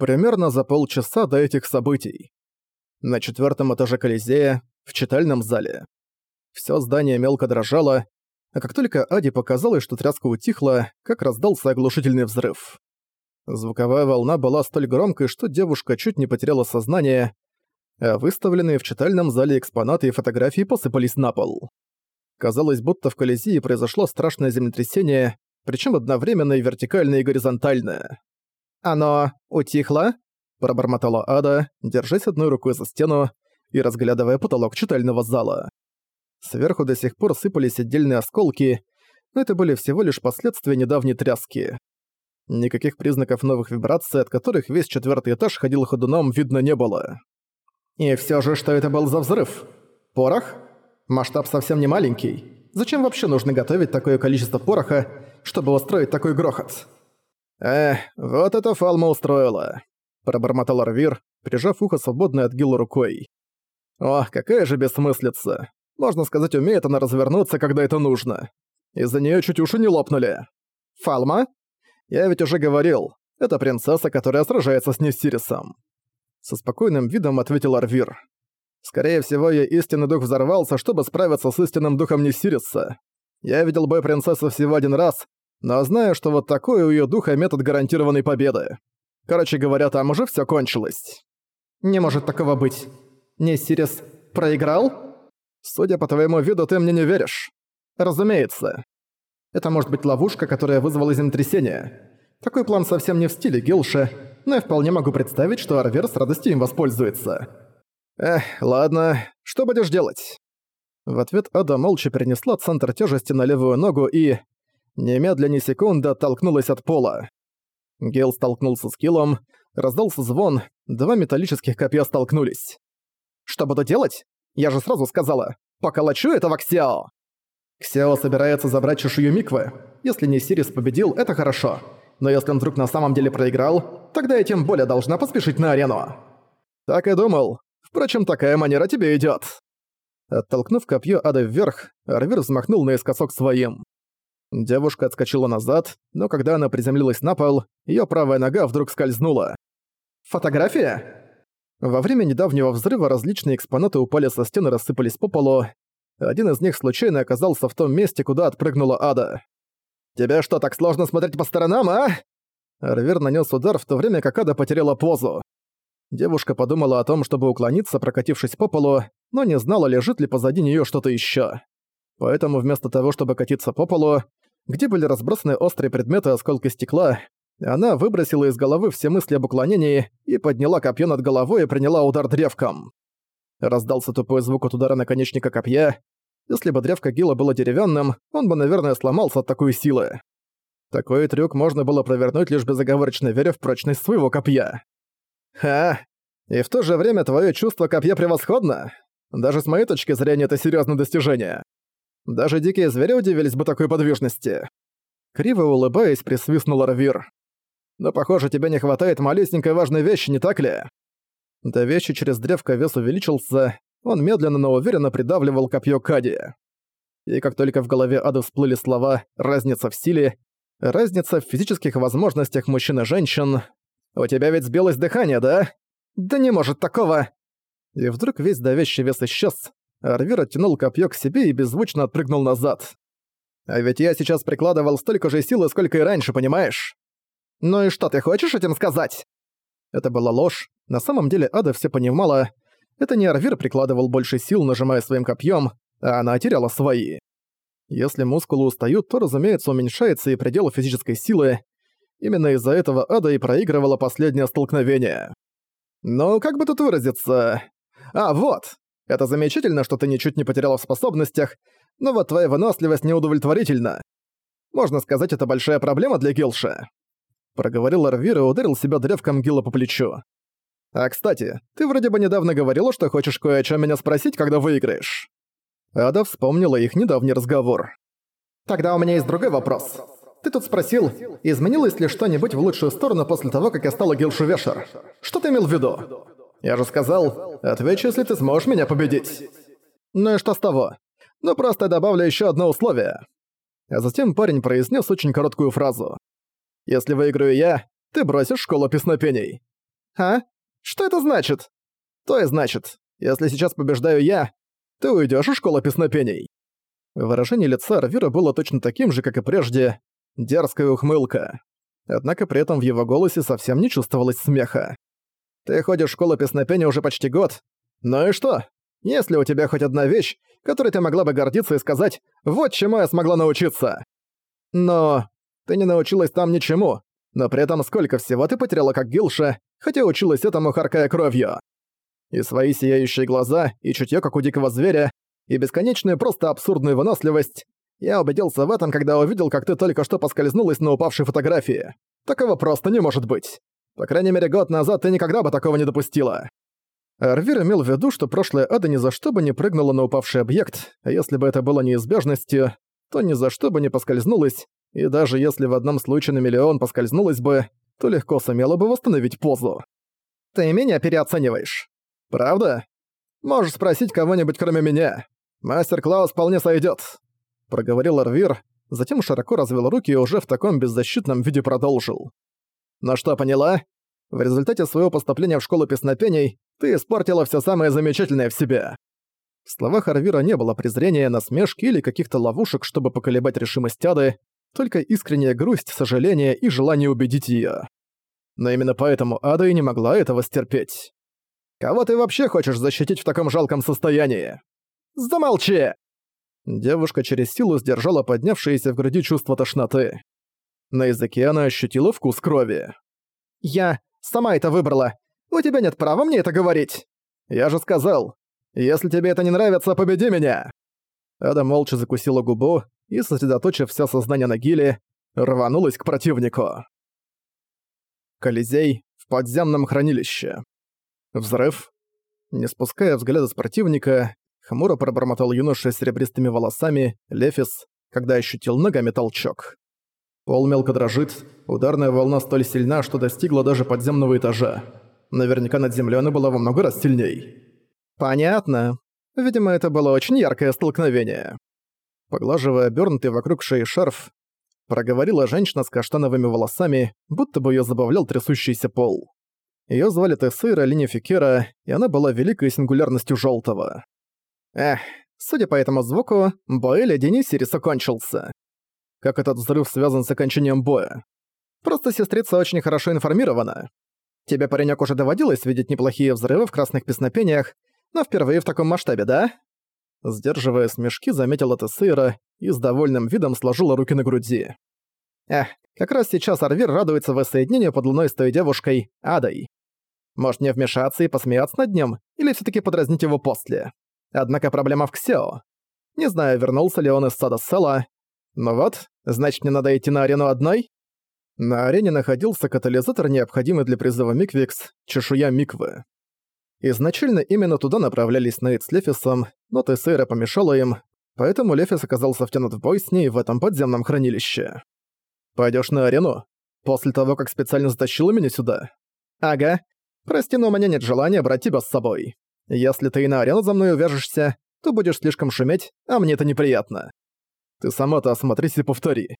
Примерно за полчаса до этих событий. На четвертом этаже Колизея, в читальном зале. Всё здание мелко дрожало, а как только Аде показалось, что тряска утихла, как раздался оглушительный взрыв. Звуковая волна была столь громкой, что девушка чуть не потеряла сознание, а выставленные в читальном зале экспонаты и фотографии посыпались на пол. Казалось, будто в Колизее произошло страшное землетрясение, причем одновременно и вертикальное, и горизонтальное. «Оно утихло?» – пробормотала Ада, держась одной рукой за стену и разглядывая потолок читального зала. Сверху до сих пор сыпались отдельные осколки, но это были всего лишь последствия недавней тряски. Никаких признаков новых вибраций, от которых весь четвертый этаж ходил ходуном, видно не было. И все же, что это был за взрыв? Порох? Масштаб совсем не маленький. Зачем вообще нужно готовить такое количество пороха, чтобы устроить такой грохот? «Эх, вот это Фалма устроила», — пробормотал Арвир, прижав ухо свободной от Гилла рукой. «Ох, какая же бессмыслица. Можно сказать, умеет она развернуться, когда это нужно. Из-за нее чуть уши не лопнули. Фалма? Я ведь уже говорил, это принцесса, которая сражается с Несирисом. Со спокойным видом ответил Арвир. Скорее всего, ее истинный дух взорвался, чтобы справиться с истинным духом Несириса. Я видел бой принцессы всего один раз, но знаю, что вот такой у ее духа метод гарантированной победы. Короче говоря, там уже все кончилось. Не может такого быть. Несирис проиграл? Судя по твоему виду, ты мне не веришь. Разумеется. Это может быть ловушка, которая вызвала землетрясение. Такой план совсем не в стиле Гилша, но я вполне могу представить, что Арвер с радостью им воспользуется. Эх, ладно, что будешь делать? В ответ Ада молча перенесла центр тяжести на левую ногу и... Немедленно ни секунды оттолкнулась от пола. Гел столкнулся с Киллом, раздался звон, два металлических копья столкнулись. «Что буду делать? Я же сразу сказала, поколочу этого Ксяо!» Ксяо собирается забрать чешую Миквы. Если не Сирис победил, это хорошо но если он вдруг на самом деле проиграл, тогда я тем более должна поспешить на арену. Так и думал. Впрочем, такая манера тебе идёт. Оттолкнув копье ада вверх, Арвир взмахнул наискосок своим. Девушка отскочила назад, но когда она приземлилась на пол, её правая нога вдруг скользнула. «Фотография?» Во время недавнего взрыва различные экспонаты упали со стены и рассыпались по полу. Один из них случайно оказался в том месте, куда отпрыгнула Ада. «Тебе что, так сложно смотреть по сторонам, а?» Арвер нанес удар, в то время как Ада потеряла позу. Девушка подумала о том, чтобы уклониться, прокатившись по полу, но не знала, лежит ли позади нее что-то еще. Поэтому вместо того, чтобы катиться по полу, где были разбросаны острые предметы осколки стекла, она выбросила из головы все мысли об уклонении и подняла копье над головой и приняла удар древком. Раздался тупой звук от удара наконечника копья, если бы древко Гила было деревянным, он бы, наверное, сломался от такой силы. Такой трюк можно было провернуть лишь безоговорочно веря в прочность своего копья. Ха! И в то же время твое чувство копья превосходно. Даже с моей точки зрения это серьезное достижение. Даже дикие звери удивились бы такой подвижности. Криво улыбаясь, присвистнул Равир. Но, похоже, тебе не хватает малюсенькой важной вещи, не так ли? До вещи через древко вес увеличился, он медленно, но уверенно придавливал копье Кади. И как только в голове Ады всплыли слова «разница в силе», «разница в физических возможностях мужчин и женщин», «У тебя ведь сбилось дыхание, да?» «Да не может такого!» И вдруг весь давящий вес исчез, Арвир оттянул копье к себе и беззвучно отпрыгнул назад. «А ведь я сейчас прикладывал столько же силы, сколько и раньше, понимаешь?» «Ну и что ты хочешь этим сказать?» Это была ложь. На самом деле Ада все понимала, это не Арвир прикладывал больше сил, нажимая своим копьем, а она теряла свои. Если мускулы устают, то, разумеется, уменьшается и предел физической силы. Именно из-за этого Ада и проигрывала последнее столкновение. Ну, как бы тут выразиться? А, вот! Это замечательно, что ты ничуть не потеряла в способностях, но вот твоя выносливость неудовлетворительна. Можно сказать, это большая проблема для Гилша. Проговорил Арвир и ударил себя древком Гила по плечу. А кстати, ты вроде бы недавно говорила, что хочешь кое о чем меня спросить, когда выиграешь. Ада вспомнила их недавний разговор. Тогда у меня есть другой вопрос. Ты тут спросил, изменилось ли что-нибудь в лучшую сторону после того, как я стала Гилшу Вешер. Что ты имел в виду? Я же сказал, отвечу, если ты сможешь меня победить. Ну и что с того? Ну просто добавлю еще одно условие. А затем парень произнес очень короткую фразу. Если выиграю я, ты бросишь школу песнопений. А? Что это значит? То и значит, если сейчас побеждаю я, ты уйдешь из школы песнопений. Выражение лица Арвира было точно таким же, как и прежде, дерзкая ухмылка. Однако при этом в его голосе совсем не чувствовалось смеха. «Ты ходишь в школу песнопения уже почти год. Ну и что? Если у тебя хоть одна вещь, которой ты могла бы гордиться и сказать «Вот чему я смогла научиться». Но ты не научилась там ничему, но при этом сколько всего ты потеряла как Гилша, хотя училась этому, харкая кровью. И свои сияющие глаза, и чутье, как у дикого зверя, и бесконечную просто абсурдную выносливость. Я убедился в этом, когда увидел, как ты только что поскользнулась на упавшей фотографии. Такого просто не может быть. По крайней мере, год назад ты никогда бы такого не допустила. Арвир имел в виду, что прошлая Ада ни за что бы не прыгнула на упавший объект, а если бы это было неизбежностью, то ни за что бы не поскользнулась, и даже если в одном случае на миллион поскользнулась бы, то легко сумела бы восстановить позу. Ты меня переоцениваешь. Правда? Можешь спросить кого-нибудь кроме меня. Мастер Клаус вполне сойдет, проговорил Арвир, затем широко развел руки и уже в таком беззащитном виде продолжил. Ну что, поняла? В результате своего поступления в школу песнопений ты испортила все самое замечательное в себе. В словах Арвира не было презрения, насмешки или каких-то ловушек, чтобы поколебать решимость Ады, только искренняя грусть, сожаление и желание убедить её. Но именно поэтому Ада и не могла этого стерпеть. «Кого ты вообще хочешь защитить в таком жалком состоянии?» «Замолчи!» Девушка через силу сдержала поднявшееся в груди чувство тошноты. На языке она ощутила вкус крови. «Я сама это выбрала. У тебя нет права мне это говорить. Я же сказал, если тебе это не нравится, победи меня!» Ада молча закусила губу и, сосредоточив все сознание на Гиле, рванулась к противнику. Колизей в подземном хранилище. Взрыв. Не спуская взгляда с противника, хмуро пробормотал юноша с серебристыми волосами, Лефис, когда ощутил ногами толчок. Пол мелко дрожит, ударная волна столь сильна, что достигла даже подземного этажа. Наверняка над землей она была во много раз сильней. Понятно. Видимо, это было очень яркое столкновение. Поглаживая обернутый вокруг шеи шарф, проговорила женщина с каштановыми волосами, будто бы ее забавлял трясущийся пол. Ее звали Тессейра Линификера, и она была великой сингулярностью желтого. Эх, судя по этому звуку, бой леди Сириса. Как этот взрыв связан с окончанием боя? Просто сестрица очень хорошо информирована. Тебе, паренек, уже доводилось видеть неплохие взрывы в красных песнопениях, но впервые в таком масштабе, да? Сдерживая смешки, заметила Тессейра и с довольным видом сложила руки на груди. Эх, как раз сейчас Арвир радуется воссоединению под луной с той девушкой, Адой. Может не вмешаться и посмеяться над ним, или все таки подразнить его после. Однако проблема в Ксео. Не знаю, вернулся ли он из сада Села. Но вот, значит мне надо идти на арену одной? На арене находился катализатор, необходимый для призыва Миквикс, чешуя Миквы. Изначально именно туда направлялись Нейт с Лефисом, но Тессейра помешала им, поэтому Лефис оказался втянут в бой с ней в этом подземном хранилище. «Пойдёшь на арену? После того, как специально затащила меня сюда?» «Ага. Прости, но у меня нет желания брать тебя с собой. Если ты и на арену за мной увяжешься, то будешь слишком шуметь, а мне это неприятно. Ты сама-то осмотрись и повтори.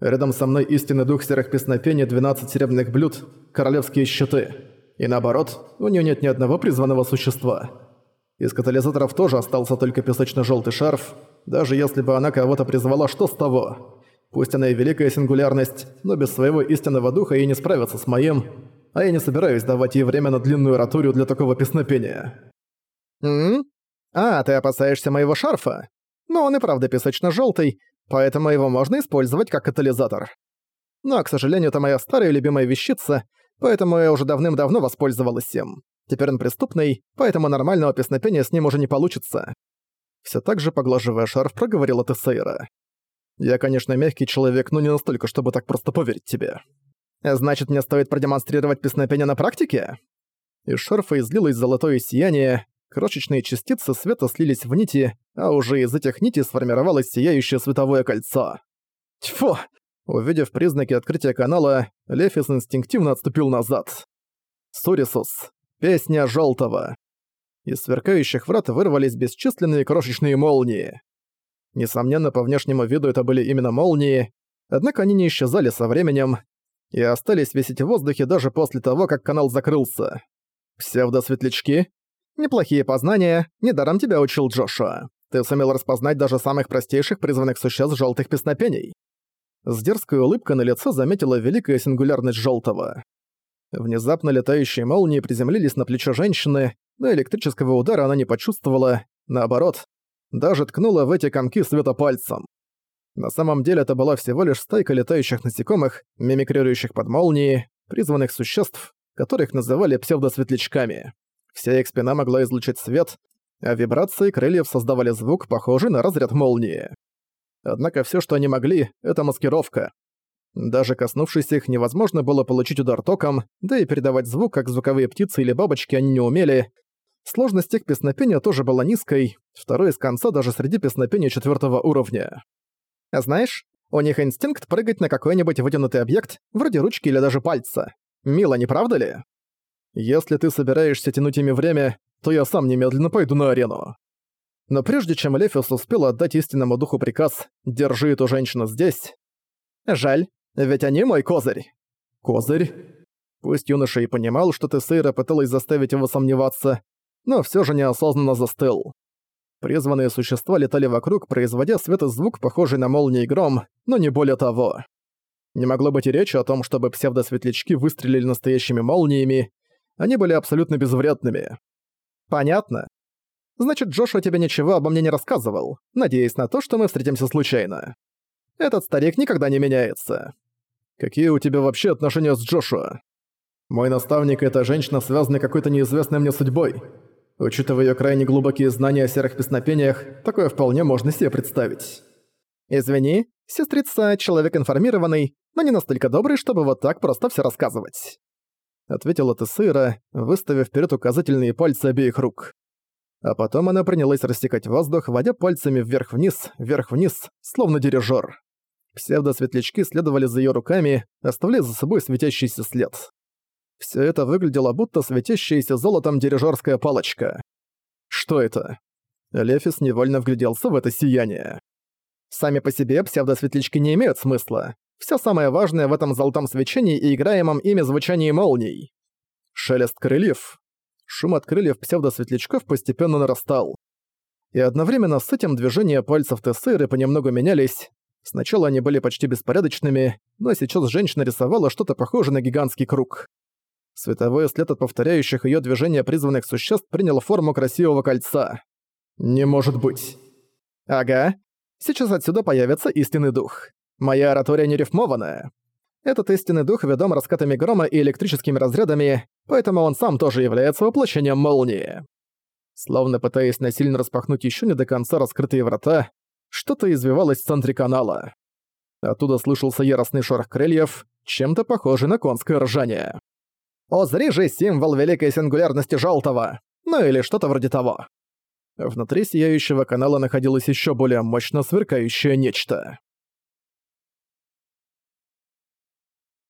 Рядом со мной истинный дух серых песнопений, 12 серебряных блюд, королевские щиты. И наоборот, у нее нет ни одного призванного существа. Из катализаторов тоже остался только песочно-желтый шарф. Даже если бы она кого-то призвала, что с того? Пусть она и великая сингулярность, но без своего истинного духа ей не справиться с моим, а я не собираюсь давать ей время на длинную ораторию для такого песнопения. «М? А, ты опасаешься моего шарфа? Но он и правда песочно-желтый, поэтому его можно использовать как катализатор. Но, к сожалению, это моя старая любимая вещица, поэтому я уже давным-давно воспользовалась им. Теперь он преступный, поэтому нормального песнопения с ним уже не получится. Все так же, поглаживая шарф, проговорила Тессейра. Я, конечно, мягкий человек, но не настолько, чтобы так просто поверить тебе. Значит, мне стоит продемонстрировать песнопение на практике? Из шарфа излилось золотое сияние, крошечные частицы света слились в нити, а уже из этих нитей сформировалось сияющее световое кольцо. Тьфу! Увидев признаки открытия канала, Лефис инстинктивно отступил назад. Сурисус. Песня Желтого. Из сверкающих врат вырвались бесчисленные крошечные молнии. Несомненно, по внешнему виду это были именно молнии, однако они не исчезали со временем. и остались висеть в воздухе даже после того, как канал закрылся. Псевдосветлячки? Неплохие познания, недаром тебя учил Джошуа. Ты сумел распознать даже самых простейших призванных существ желтых песнопений. С дерзкой улыбкой на лице заметила великая сингулярность желтого. Внезапно летающие молнии приземлились на плечо женщины, но электрического удара она не почувствовала, наоборот, даже ткнула в эти комки света пальцем. На самом деле это была всего лишь стайка летающих насекомых, мимикрирующих под молнии, призванных существ, которых называли псевдосветлячками. Вся их спина могла излучать свет, а вибрации крыльев создавали звук, похожий на разряд молнии. Однако все, что они могли, это маскировка. Даже коснувшись их, невозможно было получить удар током, да и передавать звук, как звуковые птицы или бабочки, они не умели. Сложность их песнопения тоже была низкой, второй из конца даже среди песнопения четвертого уровня. А знаешь, у них инстинкт прыгать на какой-нибудь вытянутый объект, вроде ручки или даже пальца. Мило, не правда ли? Если ты собираешься тянуть ими время, то я сам немедленно пойду на арену. Но прежде чем Лефиус успел отдать истинному духу приказ «Держи эту женщину здесь», жаль, ведь они мой козырь. Козырь? Пусть юноша и понимал, что Тесейра пыталась заставить его сомневаться, но все же неосознанно застыл. Призванные существа летали вокруг, производя свет и звук, похожий на молнии и гром, но не более того. Не могло быть и речи о том, чтобы псевдосветлячки выстрелили настоящими молниями, они были абсолютно безвредными. Понятно. Значит, Джошуа тебе ничего обо мне не рассказывал, надеясь на то, что мы встретимся случайно. Этот старик никогда не меняется. Какие у тебя вообще отношения с Джошуа? Мой наставник и эта женщина связаны какой-то неизвестной мне судьбой. Учитывая ее крайне глубокие знания о серых песнопениях, такое вполне можно себе представить. Извини, сестрица — человек информированный, но не настолько добрый, чтобы вот так просто все рассказывать. Ответила Тессейра, выставив вперед указательные пальцы обеих рук. А потом она принялась растекать воздух, водя пальцами вверх-вниз, вверх-вниз, словно дирижер. Псевдосветлячки следовали за ее руками, оставляя за собой светящийся след. Все это выглядело будто светящаяся золотом дирижерская палочка. Что это? Лефис невольно вгляделся в это сияние. Сами по себе псевдосветлячки не имеют смысла. Все самое важное в этом золотом свечении и играемом ими звучании молний. Шелест крыльев. Шум от крыльев псевдосветлячков постепенно нарастал. И одновременно с этим движения пальцев Тессейры понемногу менялись. Сначала они были почти беспорядочными, но сейчас женщина рисовала что-то похожее на гигантский круг. Световой след от повторяющих её движения призванных существ принял форму красивого кольца. «Не может быть». «Ага. Сейчас отсюда появится истинный дух. Моя оратория не рифмованная. Этот истинный дух ведом раскатами грома и электрическими разрядами, поэтому он сам тоже является воплощением молнии». Словно пытаясь насильно распахнуть ещё не до конца раскрытые врата, что-то извивалось в центре канала. Оттуда слышался яростный шорох крыльев, чем-то похожий на конское ржание. «Озри же символ великой сингулярности желтого!» Ну или что-то вроде того. Внутри сияющего канала находилось еще более мощно сверкающее нечто.